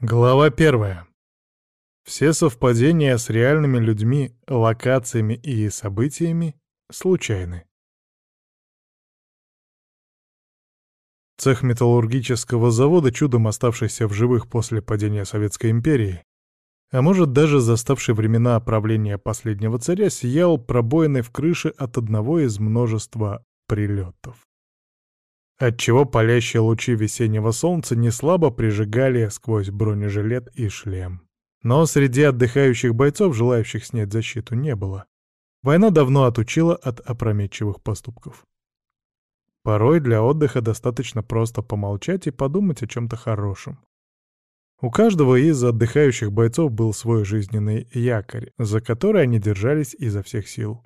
Глава первая. Все совпадения с реальными людьми, локациями и событиями случайны. Цех металлургического завода, чудом оставшийся в живых после падения Советской империи, а может даже заставший времена правления последнего царя, сиял пробоиной в крыше от одного из множества прилетов отчего палящие лучи весеннего солнца неслабо прижигали сквозь бронежилет и шлем. Но среди отдыхающих бойцов, желающих снять защиту, не было. Война давно отучила от опрометчивых поступков. Порой для отдыха достаточно просто помолчать и подумать о чем-то хорошем. У каждого из отдыхающих бойцов был свой жизненный якорь, за который они держались изо всех сил.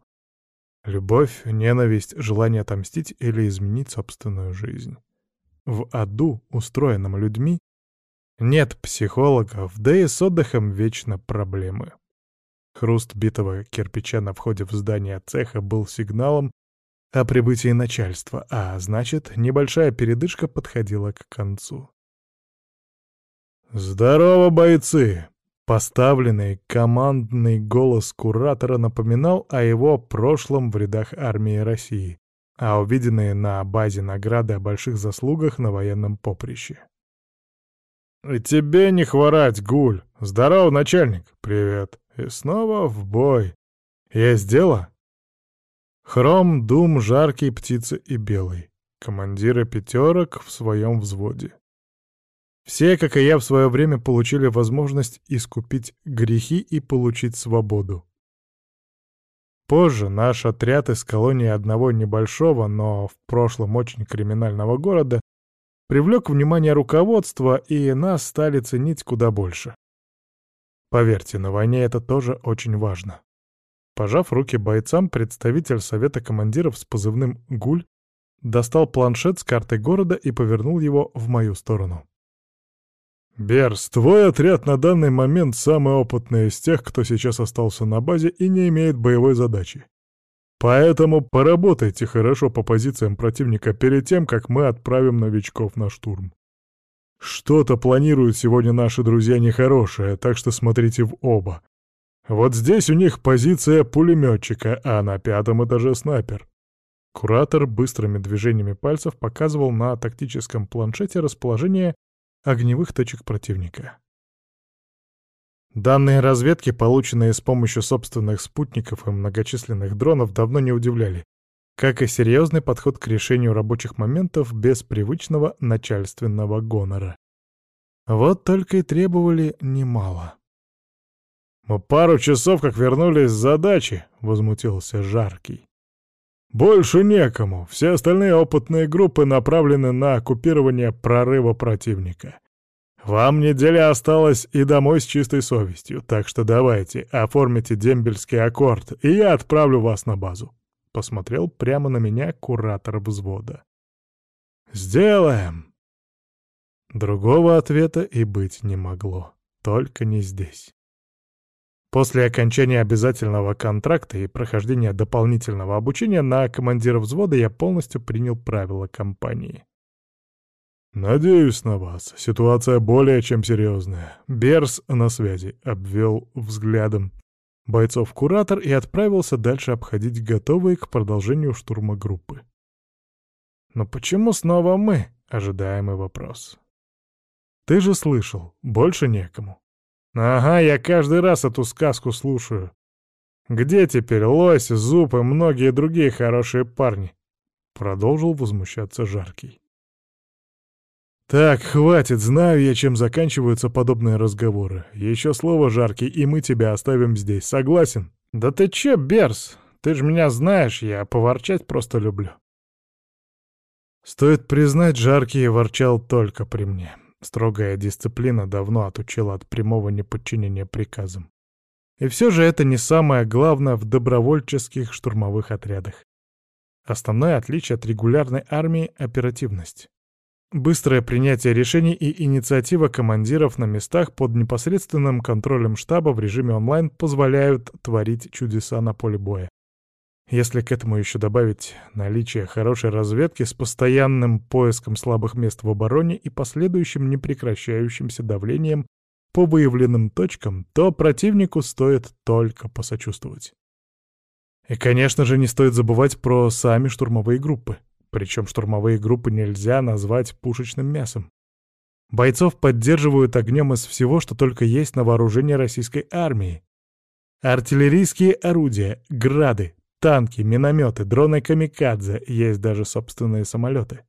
Любовь, ненависть, желание отомстить или изменить собственную жизнь. В аду, устроенном людьми, нет психологов, да и с отдыхом вечно проблемы. Хруст битого кирпича на входе в здание цеха был сигналом о прибытии начальства, а значит, небольшая передышка подходила к концу. «Здорово, бойцы!» Поставленный командный голос куратора напоминал о его прошлом в рядах армии России, а увиденные на базе награды о больших заслугах на военном поприще. «И тебе не хворать, Гуль! Здорово, начальник! Привет! И снова в бой! Есть дело?» Хром, Дум, Жаркий, Птица и Белый. Командиры пятерок в своем взводе. Все, как и я в свое время, получили возможность искупить грехи и получить свободу. Позже наш отряд из колонии одного небольшого, но в прошлом очень криминального города привлек внимание руководства, и нас стали ценить куда больше. Поверьте, на войне это тоже очень важно. Пожав руки бойцам, представитель совета командиров с позывным «Гуль» достал планшет с картой города и повернул его в мою сторону. «Берс, твой отряд на данный момент самый опытный из тех, кто сейчас остался на базе и не имеет боевой задачи. Поэтому поработайте хорошо по позициям противника перед тем, как мы отправим новичков на штурм. Что-то планируют сегодня наши друзья нехорошее, так что смотрите в оба. Вот здесь у них позиция пулеметчика, а на пятом этаже снайпер. Куратор быстрыми движениями пальцев показывал на тактическом планшете расположение огневых точек противника. Данные разведки, полученные с помощью собственных спутников и многочисленных дронов, давно не удивляли, как и серьезный подход к решению рабочих моментов без привычного начальственного гонора. Вот только и требовали немало. «Мы пару часов как вернулись с задачи», — возмутился Жаркий. Больше некому. Все остальные опытные группы направлены на оккупирование прорыва противника. Вам неделя осталась и домой с чистой совестью, так что давайте, оформите дембельский аккорд, и я отправлю вас на базу. Посмотрел прямо на меня куратор взвода. Сделаем. Другого ответа и быть не могло. Только не здесь. После окончания обязательного контракта и прохождения дополнительного обучения на командира взвода я полностью принял правила компании. «Надеюсь на вас. Ситуация более чем серьезная. Берс на связи», — обвел взглядом бойцов куратор и отправился дальше обходить готовые к продолжению штурма группы. «Но почему снова мы?» — ожидаемый вопрос. «Ты же слышал, больше некому. Ага, я каждый раз эту сказку слушаю. Где теперь Лось, Зуб и многие другие хорошие парни? Продолжил возмущаться Жаркий. Так, хватит, знаю я, чем заканчиваются подобные разговоры. Еще слово, Жаркий, и мы тебя оставим здесь. Согласен? Да ты че, Берс? Ты ж меня знаешь, я поворчать просто люблю. Стоит признать, Жаркий ворчал только при мне. Строгая дисциплина давно отучила от прямого неподчинения приказам. И все же это не самое главное в добровольческих штурмовых отрядах. Основное отличие от регулярной армии — оперативность. Быстрое принятие решений и инициатива командиров на местах под непосредственным контролем штаба в режиме онлайн позволяют творить чудеса на поле боя. Если к этому еще добавить наличие хорошей разведки с постоянным поиском слабых мест в обороне и последующим непрекращающимся давлением по выявленным точкам, то противнику стоит только посочувствовать. И, конечно же, не стоит забывать про сами штурмовые группы. Причем штурмовые группы нельзя назвать пушечным мясом. Бойцов поддерживают огнем из всего, что только есть на вооружении российской армии. Артиллерийские орудия, грады, танки, минометы, дроны камикадзе, есть даже собственные самолеты.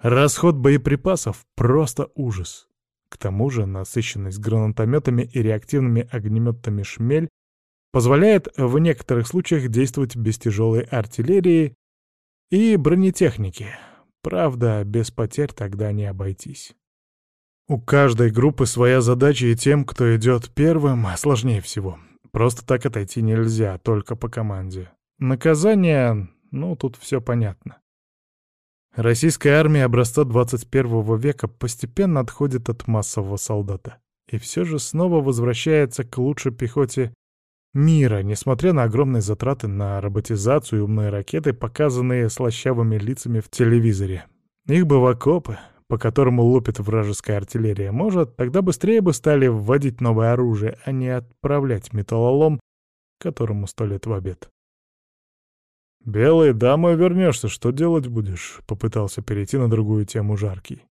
Расход боеприпасов — просто ужас. К тому же насыщенность гранатометами и реактивными огнеметами «Шмель» позволяет в некоторых случаях действовать без тяжелой артиллерии и бронетехники. Правда, без потерь тогда не обойтись. У каждой группы своя задача, и тем, кто идет первым, сложнее всего. Просто так отойти нельзя, только по команде. Наказание, ну, тут все понятно. Российская армия образца 21 века постепенно отходит от массового солдата. И все же снова возвращается к лучшей пехоте мира, несмотря на огромные затраты на роботизацию и умные ракеты, показанные слащавыми лицами в телевизоре. Их бы в окопы, по которому лупит вражеская артиллерия. Может, тогда быстрее бы стали вводить новое оружие, а не отправлять металлолом, которому сто лет в обед. «Белый, домой вернешься, что делать будешь?» — попытался перейти на другую тему жаркий.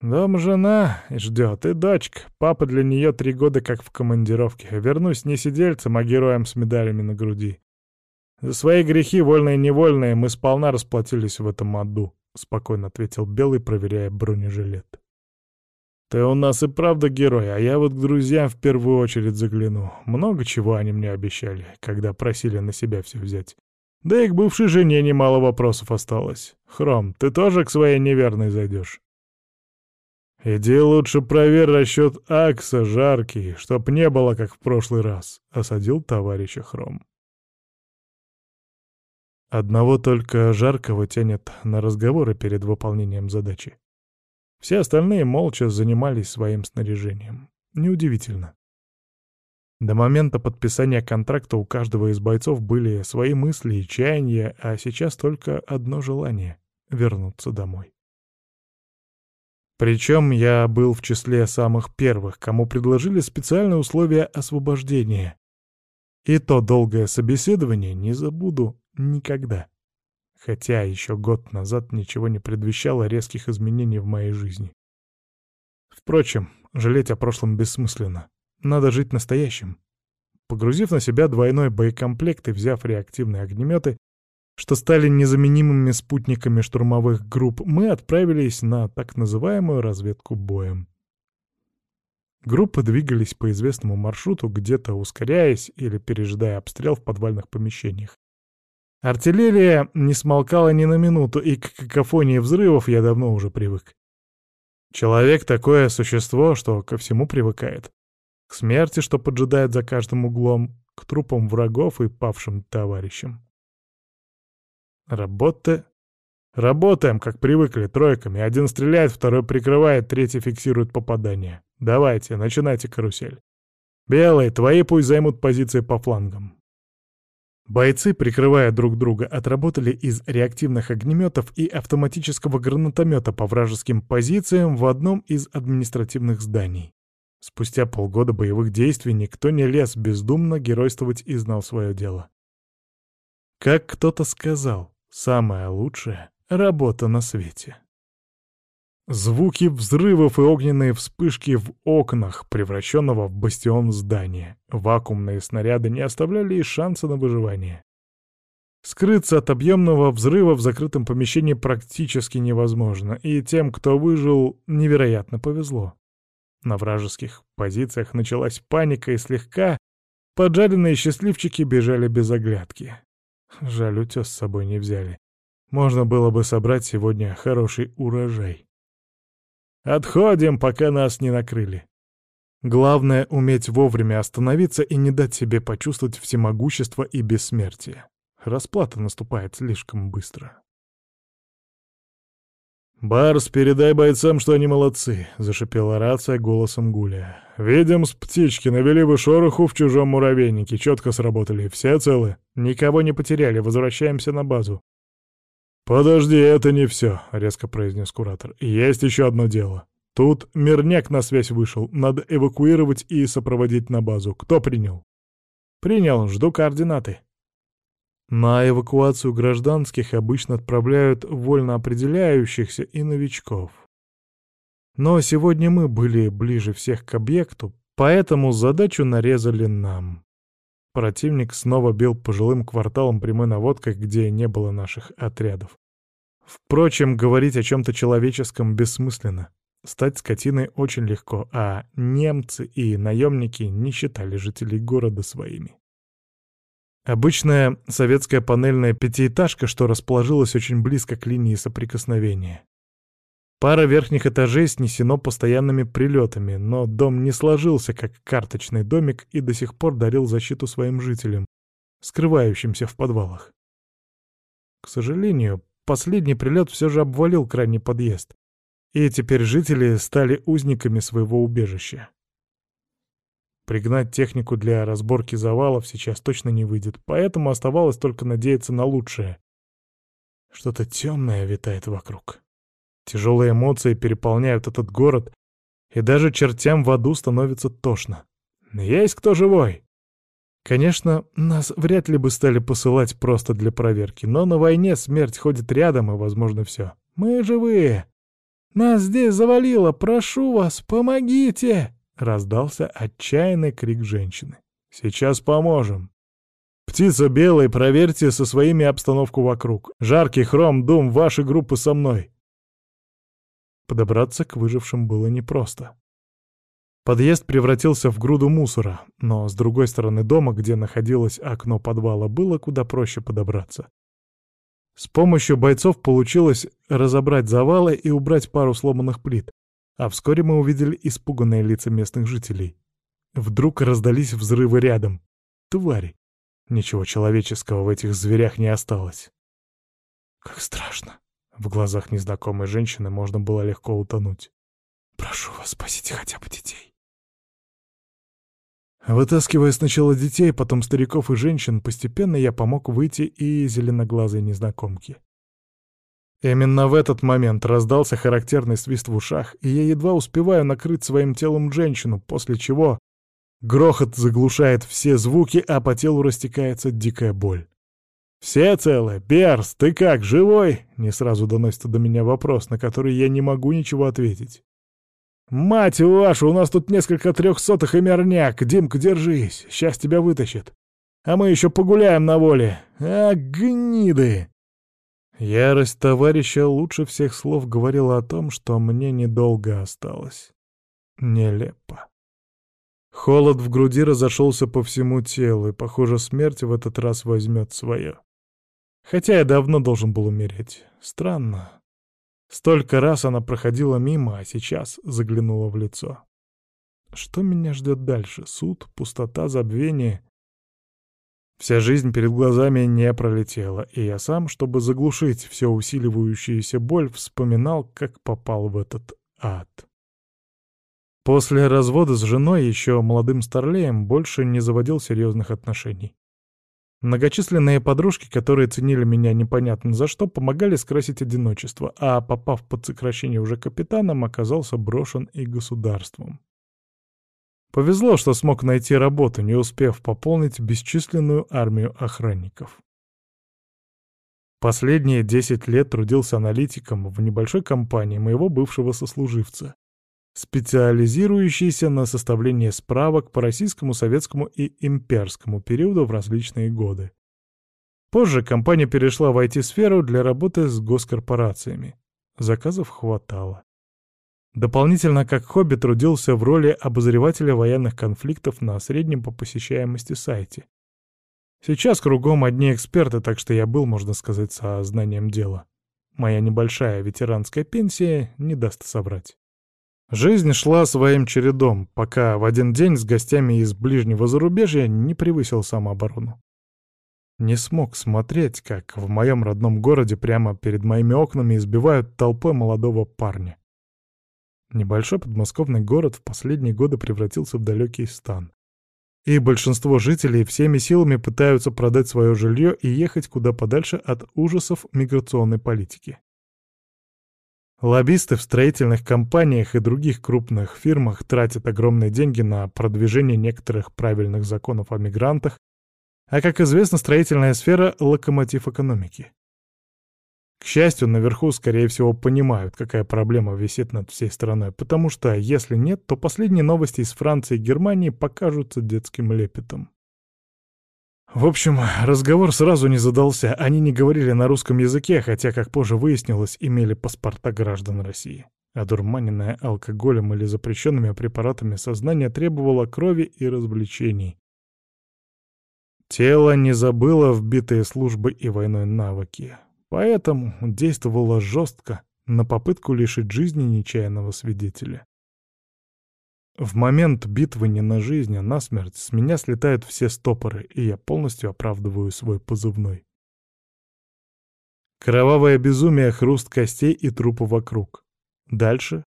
«Дом жена ждет, и дочка. Папа для нее три года как в командировке. Вернусь не сидельцем, а героем с медалями на груди. За свои грехи, вольные и невольные, мы сполна расплатились в этом аду. — спокойно ответил Белый, проверяя бронежилет. «Ты у нас и правда герой, а я вот к друзьям в первую очередь загляну. Много чего они мне обещали, когда просили на себя все взять. Да и к бывшей жене немало вопросов осталось. Хром, ты тоже к своей неверной зайдешь?» «Иди лучше проверь расчет Акса, жаркий, чтоб не было, как в прошлый раз», — осадил товарища Хром. Одного только жаркого тянет на разговоры перед выполнением задачи. Все остальные молча занимались своим снаряжением. Неудивительно. До момента подписания контракта у каждого из бойцов были свои мысли и чаяния, а сейчас только одно желание — вернуться домой. Причем я был в числе самых первых, кому предложили специальные условия освобождения. И то долгое собеседование не забуду Никогда. Хотя еще год назад ничего не предвещало резких изменений в моей жизни. Впрочем, жалеть о прошлом бессмысленно. Надо жить настоящим. Погрузив на себя двойной боекомплект и взяв реактивные огнеметы, что стали незаменимыми спутниками штурмовых групп, мы отправились на так называемую разведку боем. Группы двигались по известному маршруту, где-то ускоряясь или пережидая обстрел в подвальных помещениях. Артиллерия не смолкала ни на минуту, и к какофонии взрывов я давно уже привык. Человек — такое существо, что ко всему привыкает. К смерти, что поджидает за каждым углом, к трупам врагов и павшим товарищам. Работа... Работаем, как привыкли, тройками. Один стреляет, второй прикрывает, третий фиксирует попадание. Давайте, начинайте карусель. Белые, твои пусть займут позиции по флангам. Бойцы, прикрывая друг друга, отработали из реактивных огнеметов и автоматического гранатомета по вражеским позициям в одном из административных зданий. Спустя полгода боевых действий никто не лез бездумно геройствовать и знал свое дело. Как кто-то сказал, самая лучшая работа на свете. Звуки взрывов и огненные вспышки в окнах, превращенного в бастион здания. Вакуумные снаряды не оставляли и шанса на выживание. Скрыться от объемного взрыва в закрытом помещении практически невозможно, и тем, кто выжил, невероятно повезло. На вражеских позициях началась паника, и слегка поджаренные счастливчики бежали без оглядки. Жаль, утес с собой не взяли. Можно было бы собрать сегодня хороший урожай. Отходим, пока нас не накрыли. Главное — уметь вовремя остановиться и не дать себе почувствовать всемогущество и бессмертие. Расплата наступает слишком быстро. «Барс, передай бойцам, что они молодцы», — зашипела рация голосом Гуля. «Видим с птички, навели вы шороху в чужом муравейнике, четко сработали, все целы. Никого не потеряли, возвращаемся на базу. «Подожди, это не все», — резко произнес куратор. «Есть еще одно дело. Тут мирняк на связь вышел. Надо эвакуировать и сопроводить на базу. Кто принял? Принял, жду координаты. На эвакуацию гражданских обычно отправляют вольно определяющихся и новичков. Но сегодня мы были ближе всех к объекту, поэтому задачу нарезали нам. Противник снова бил по жилым кварталам прямой наводкой, где не было наших отрядов. Впрочем, говорить о чем-то человеческом бессмысленно. Стать скотиной очень легко, а немцы и наемники не считали жителей города своими. Обычная советская панельная пятиэтажка, что расположилась очень близко к линии соприкосновения. Пара верхних этажей снесено постоянными прилетами, но дом не сложился как карточный домик и до сих пор дарил защиту своим жителям, скрывающимся в подвалах. К сожалению, последний прилет все же обвалил крайний подъезд, и теперь жители стали узниками своего убежища. Пригнать технику для разборки завалов сейчас точно не выйдет, поэтому оставалось только надеяться на лучшее. Что-то темное витает вокруг. Тяжелые эмоции переполняют этот город, и даже чертям в аду становится тошно. Есть кто живой? Конечно, нас вряд ли бы стали посылать просто для проверки, но на войне смерть ходит рядом, и возможно все. Мы живые. Нас здесь завалило, прошу вас, помогите!» — раздался отчаянный крик женщины. «Сейчас поможем!» «Птица белая, проверьте со своими обстановку вокруг. Жаркий хром, дум, ваши группы со мной!» Подобраться к выжившим было непросто. Подъезд превратился в груду мусора, но с другой стороны дома, где находилось окно подвала, было куда проще подобраться. С помощью бойцов получилось разобрать завалы и убрать пару сломанных плит, а вскоре мы увидели испуганные лица местных жителей. Вдруг раздались взрывы рядом. Твари! Ничего человеческого в этих зверях не осталось. Как страшно. В глазах незнакомой женщины можно было легко утонуть. «Прошу вас, спасите хотя бы детей». Вытаскивая сначала детей, потом стариков и женщин, постепенно я помог выйти и зеленоглазой незнакомке. Именно в этот момент раздался характерный свист в ушах, и я едва успеваю накрыть своим телом женщину, после чего грохот заглушает все звуки, а по телу растекается дикая боль. «Все целы? Берс, ты как, живой?» — не сразу доносится до меня вопрос, на который я не могу ничего ответить. «Мать вашу, у нас тут несколько трехсотых и мерняк! Димка, держись, сейчас тебя вытащит. А мы еще погуляем на воле. А, гниды!» Ярость товарища лучше всех слов говорила о том, что мне недолго осталось. Нелепо. Холод в груди разошелся по всему телу, и, похоже, смерть в этот раз возьмет свое. Хотя я давно должен был умереть. Странно. Столько раз она проходила мимо, а сейчас заглянула в лицо. Что меня ждет дальше? Суд, пустота, забвение? Вся жизнь перед глазами не пролетела, и я сам, чтобы заглушить все усиливающуюся боль, вспоминал, как попал в этот ад. После развода с женой, еще молодым старлеем, больше не заводил серьезных отношений. Многочисленные подружки, которые ценили меня непонятно за что, помогали скрасить одиночество, а попав под сокращение уже капитаном, оказался брошен и государством. Повезло, что смог найти работу, не успев пополнить бесчисленную армию охранников. Последние 10 лет трудился аналитиком в небольшой компании моего бывшего сослуживца специализирующийся на составлении справок по российскому, советскому и имперскому периоду в различные годы. Позже компания перешла в IT-сферу для работы с госкорпорациями. Заказов хватало. Дополнительно как хобби трудился в роли обозревателя военных конфликтов на среднем по посещаемости сайте. Сейчас кругом одни эксперты, так что я был, можно сказать, со знанием дела. Моя небольшая ветеранская пенсия не даст соврать. Жизнь шла своим чередом, пока в один день с гостями из ближнего зарубежья не превысил самооборону. Не смог смотреть, как в моем родном городе прямо перед моими окнами избивают толпой молодого парня. Небольшой подмосковный город в последние годы превратился в далекий стан. И большинство жителей всеми силами пытаются продать свое жилье и ехать куда подальше от ужасов миграционной политики. Лоббисты в строительных компаниях и других крупных фирмах тратят огромные деньги на продвижение некоторых правильных законов о мигрантах, а, как известно, строительная сфера — локомотив экономики. К счастью, наверху, скорее всего, понимают, какая проблема висит над всей страной, потому что, если нет, то последние новости из Франции и Германии покажутся детским лепетом. В общем, разговор сразу не задался, они не говорили на русском языке, хотя, как позже выяснилось, имели паспорта граждан России. Одурманенное алкоголем или запрещенными препаратами сознание требовало крови и развлечений. Тело не забыло вбитые службы и войной навыки, поэтому действовало жестко на попытку лишить жизни нечаянного свидетеля. В момент битвы не на жизнь, а на смерть с меня слетают все стопоры, и я полностью оправдываю свой позывной. Кровавое безумие, хруст костей и трупы вокруг. Дальше.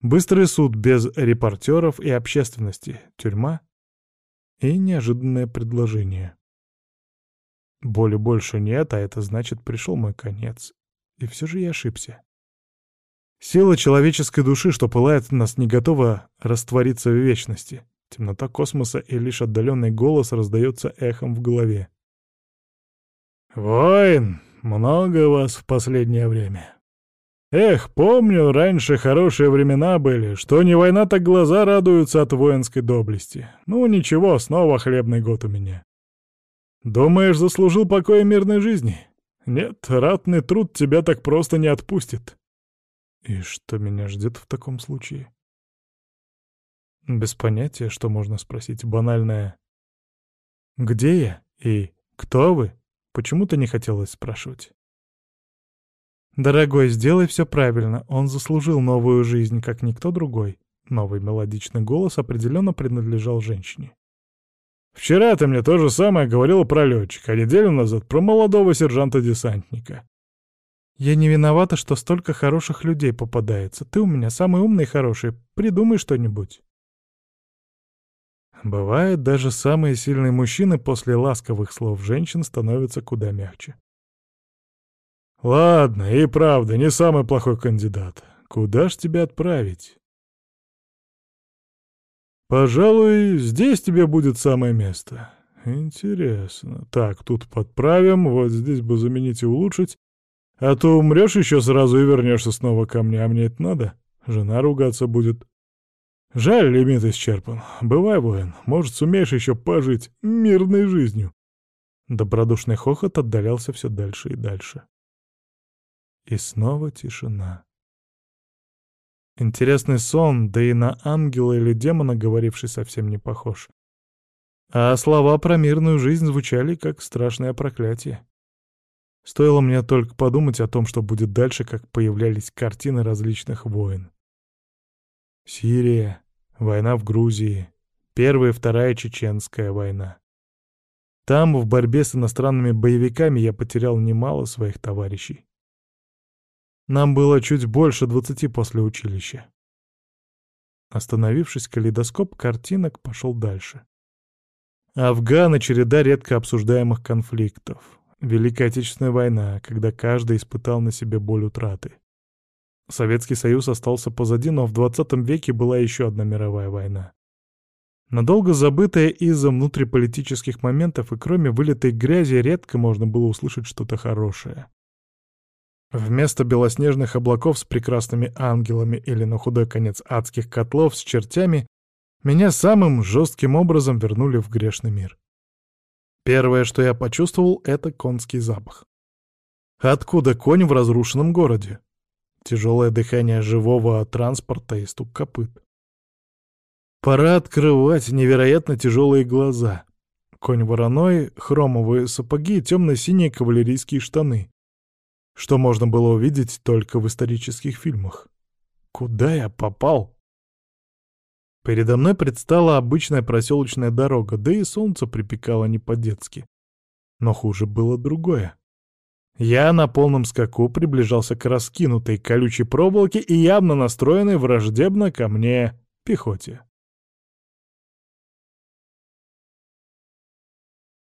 Быстрый суд без репортеров и общественности, тюрьма и неожиданное предложение. Боли больше нет, а это значит, пришел мой конец. И все же я ошибся. Сила человеческой души, что пылает в нас, не готова раствориться в вечности. Темнота космоса и лишь отдаленный голос раздается эхом в голове. «Воин, много вас в последнее время. Эх, помню, раньше хорошие времена были, что не война, так глаза радуются от воинской доблести. Ну ничего, снова хлебный год у меня. Думаешь, заслужил покоя мирной жизни? Нет, ратный труд тебя так просто не отпустит. И что меня ждет в таком случае? Без понятия, что можно спросить. Банальное «Где я?» и «Кто вы?» почему-то не хотелось спрашивать. «Дорогой, сделай все правильно. Он заслужил новую жизнь, как никто другой». Новый мелодичный голос определенно принадлежал женщине. «Вчера ты мне то же самое говорила про летчика, а неделю назад про молодого сержанта-десантника. Я не виновата, что столько хороших людей попадается. Ты у меня самый умный и хороший. Придумай что-нибудь. Бывает, даже самые сильные мужчины после ласковых слов женщин становятся куда мягче. Ладно, и правда, не самый плохой кандидат. Куда ж тебя отправить? Пожалуй, здесь тебе будет самое место. Интересно. Так, тут подправим, вот здесь бы заменить и улучшить. А то умрешь еще сразу и вернешься снова ко мне, а мне это надо? Жена ругаться будет. Жаль, лимит исчерпан. Бывай, воин, может, сумеешь еще пожить мирной жизнью. Добродушный хохот отдалялся все дальше и дальше. И снова тишина. Интересный сон, да и на ангела или демона говоривший совсем не похож. А слова про мирную жизнь звучали как страшное проклятие. Стоило мне только подумать о том, что будет дальше, как появлялись картины различных войн. Сирия, война в Грузии, Первая и Вторая Чеченская война. Там, в борьбе с иностранными боевиками, я потерял немало своих товарищей. Нам было чуть больше двадцати после училища. Остановившись, калейдоскоп картинок пошел дальше. Афган череда редко обсуждаемых конфликтов. Великая Отечественная война, когда каждый испытал на себе боль утраты. Советский Союз остался позади, но в 20 веке была еще одна мировая война. Надолго забытая из-за внутриполитических моментов и кроме вылитой грязи редко можно было услышать что-то хорошее. Вместо белоснежных облаков с прекрасными ангелами или на худой конец адских котлов с чертями меня самым жестким образом вернули в грешный мир. Первое, что я почувствовал, — это конский запах. Откуда конь в разрушенном городе? Тяжелое дыхание живого транспорта и стук копыт. Пора открывать невероятно тяжелые глаза. Конь вороной, хромовые сапоги и темно-синие кавалерийские штаны. Что можно было увидеть только в исторических фильмах. Куда я попал? Передо мной предстала обычная проселочная дорога, да и солнце припекало не по-детски. Но хуже было другое. Я на полном скаку приближался к раскинутой колючей проволоке и явно настроенной враждебно ко мне пехоте.